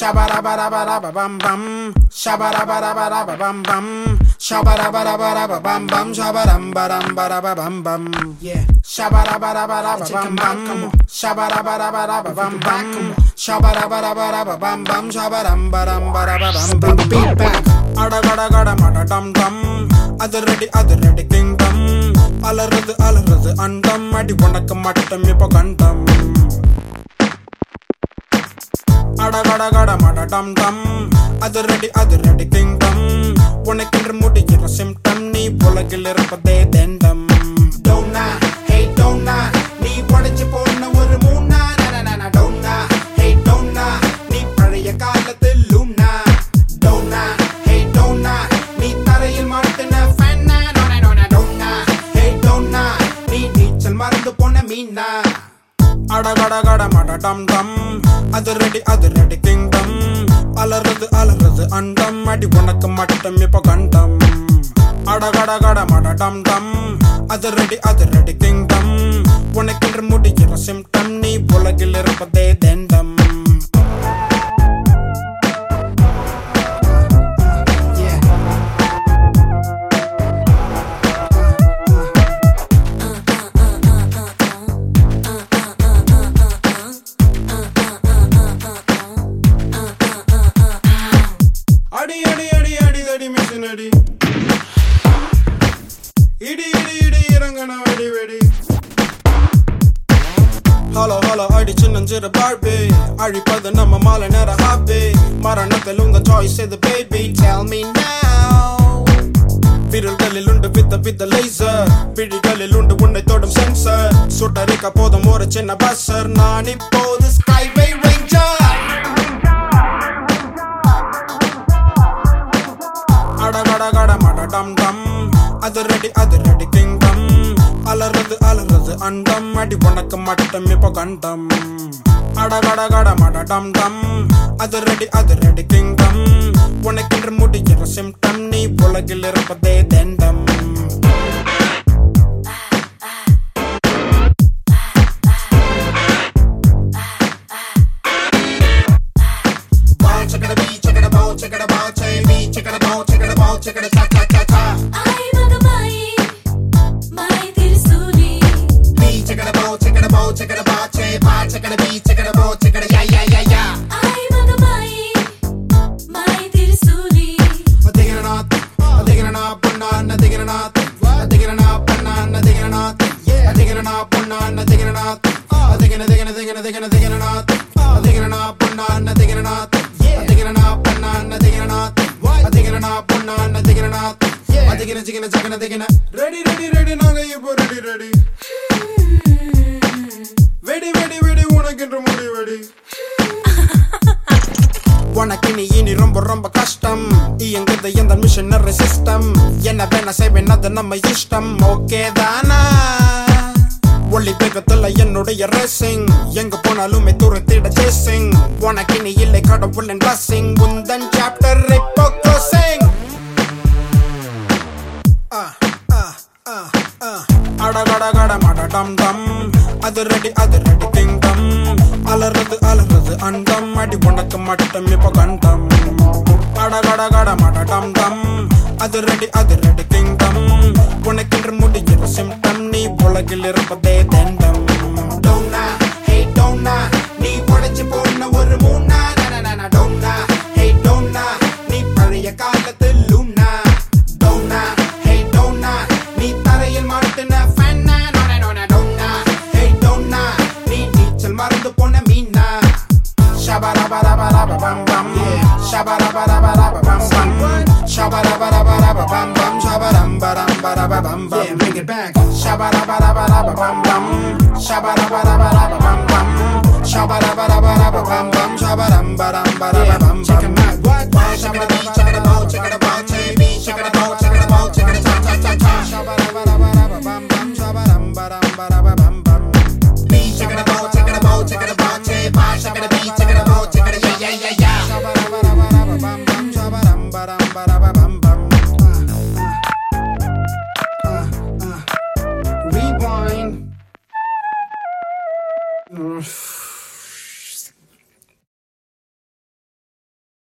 Shabarabarabam bum. Shabarabarabam bum. Shabarabarabam bum. Shabaram baram barabam bum. Yeah. Shabarabarabam bum. Shabarabarabam bum. Shabarabarabam bum. Shabaram baram barabam bum. Beat back. அடகடகட மடடம் டம் அது ready அது ready kingdom அலறுது அலறுது அண்டம் அடி உனக்கு மட்டும் இப்ப கண்டம் அடகடகட மடடம் டம் அது ரெடி அது ரெடி கிங்டம் உனக்கென்று முடிகிற சிம்டம் நீ உலகில் இருப்பதே தெண்டம். அடகடகட மட டம் அது ரெடி அது ரெடி கிங்டம் அலறது அலறது அண்டம். அடி உனக்கு மட்டும் இப்ப கண்டம். அடகடகட மட டம் அது ரெடி அது ரெடி கிங்டம் உனக்கென்று முடிக்கிற சிம்டம் நீ உலகில் இருப்பதே தென் தடி இடி இடி இடி இறங்கன வெடி வெடி. ஹலோ ஹலோ அடி சின்னஞ்சிறு பார்பி அழிப்பது நம்ம மாலை நேர ஹாப்பி. மரணத்தில் உங்க சாய்ஸ் இது பேபி டெல் மீ now. விரல்களில் உண்டு பித்த பித்த லேசர் பிழிகளில் உண்டு உன்னை தொடும் சென்சர் சுட்டரிக்க போதும் ஒரு சின்ன பஸ்ஸர் நான் இப்போது ஸ்கைவே ரேஞ்சர் கடகட மட டம் அது ரெடி அது ரெடி கிங்டம் அலறது அலறது அண்டம். அடி உனக்கு மட்டம் இப்ப கண்டம். அடகடகட மடடம் டம் அது ரெடி அது ரெடி கிங்டம் உனக்கென்று முடிகிற சிம்டம் நீ உலகில் இருப்பதே தெண்டம். Bow, check it a bow, check a bar, check it a beat, check it a bow, check a out, out, out, out, out, out, out, out, out, out, out, out, out, out, it, digging it, digging it, ready, ready, ready, நாங்க இப்போ ready, ready. ரொம்ப கஷ்டம். இயங்குது எந்த machinery system என்ன வேணா செய்வேன் அது நம்ம இஷ்டம். ஓகே தானா? ஒளி வேகத்துல என்னுடைய ரேசிங் எங்க போனாலுமே துரத்திட சேசிங் உனக்கு நீ இல்லை கடவுளின் பிளஸிங் உந்தன் சாப்டர் இப்போ க்ளோசிங் அடகடகட மட டம் டம் அது ரெடி அது ரெடி திங்கம் அலறது அலறது. அண்டம் அடி உனக்கு மட்டும் இப்ப கண்டம். அடகடகட மடடம் டம் அது ரெடி அது ரெடி கிங்டம் உனக்கென்று முடிகிற சிம்டம் நீ உலகில் இருப்பதே தண்டம். Shabba dabba dabba dabba bam bam. Yeah. Shabba dabba dabba dabba bam bam. Shabba dabba dabba dabba bam bam. Shabba dabba dabba dabba bam bam. Yeah, bring it back. Shabba dabba dabba dabba bam bam. Shabba dabba dabba dabba bam bam. Shabba dabba dabba dabba bam bam. Shabba dabba dabba dabba.